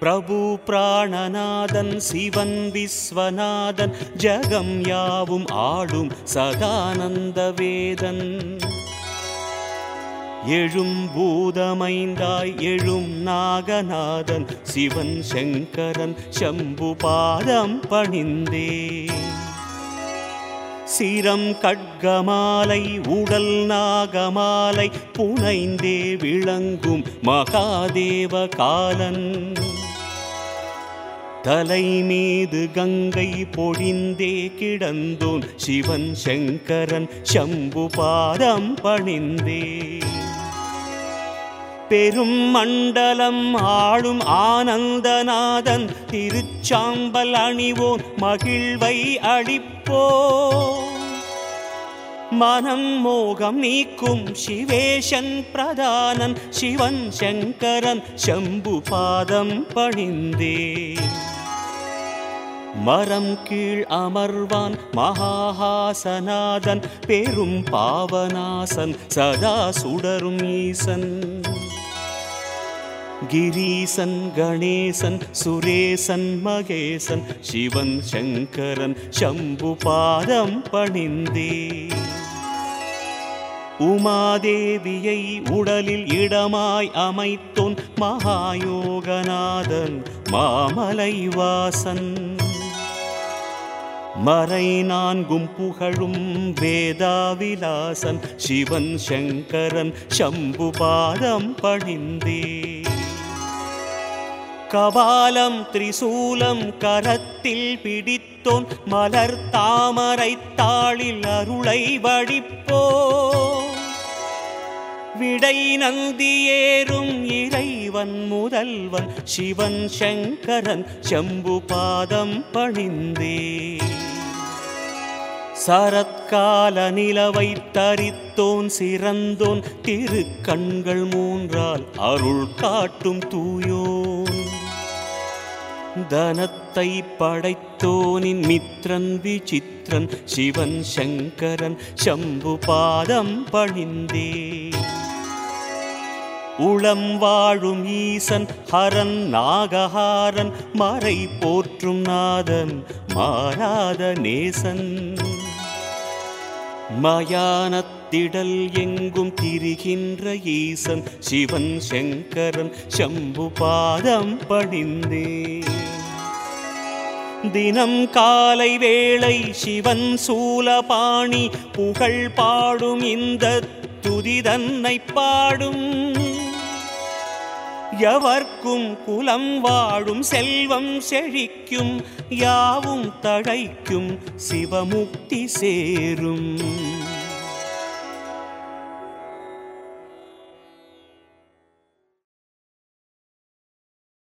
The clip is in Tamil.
பிரபு பிராணநாதன் சிவன் விஸ்வநாதன் ஜகம் யாவும் ஆளும் சதானந்த வேதன். எழும் பூதமைந்தாய் எழும் நாகநாதன் சிவன் சங்கரன் சம்பு பாதம் பணிந்தே. சிரம் கட்கமாலை உடல் நாகமாலை புனைந்தே விளங்கும் மகாதேவ காலன். தலை மீது கங்கை பொழிந்தே கிடந்தோன் சிவன் சங்கரன் சம்பு பாதம் பணிந்தே. பெரும் மண்டலம் ஆளும் ஆனந்தநாதன் திருச்சாம்பல் அணிவோன் மகிழ்வை அளிப்போ மனம் மோகம் நீக்கும் சிவேஷன் பிரதானன் சிவன் சங்கரன் சம்பு பாதம் பணிந்தே. மரம் கீழ் அமர்வான் மகாஹாசநாதன் பெரும் பாவனாசன் சதா சுடரும் ஈசன். கிரீசன் கணேசன் சுரேசன் மகேசன் சிவன் சங்கரன் சம்பு பாதம் பணிந்தே. உமாதேவியை உடலில் இடமாய் அமைத்தோன் மகாயோகநாதன் மாமலை வாசன். மறை நான்கும் புகழும் வேதாவிலாசன் சிவன் சங்கரன் சம்பு பாதம் பணிந்தே. கபாலம் திரிசூலம் கரத்தில் பிடித்தோன் மலர் தாமரை தாளில் அருளை வடிப்போ விடை நந்தியேறும் இறைவன் முதல்வன் சிவன் சங்கரன் செம்பு பாதம் பணிந்தே. சரத்கால நிலவை தரித்தோன் சிறந்தோன் திரு கண்கள் மூன்றால் அருள் காட்டும் தூயோன். தனத்தை படைத்தோனின் மித்ரன் விசித்திரன் சிவன் சங்கரன் சம்பு பாதம் பணிந்தே. உளம் வாழும் ஈசன் ஹரன் நாகஹாரன் மறை போற்றும் நாதன் மாறாத நேசன். மயானத்திடல் எங்கும் திரிகின்ற ஈசன் சிவன் சங்கரன் சம்பு பாதம் பணிந்தே. தினம் காலை வேளை சிவன் சூலபாணி புகழ் பாடும் இந்த துதி தன்னை பாடும். எவர்க்கும் குலம் வாழும் செல்வம் செழிக்கும் யாவும் தழைக்கும் சிவமுக்தி சேரும்.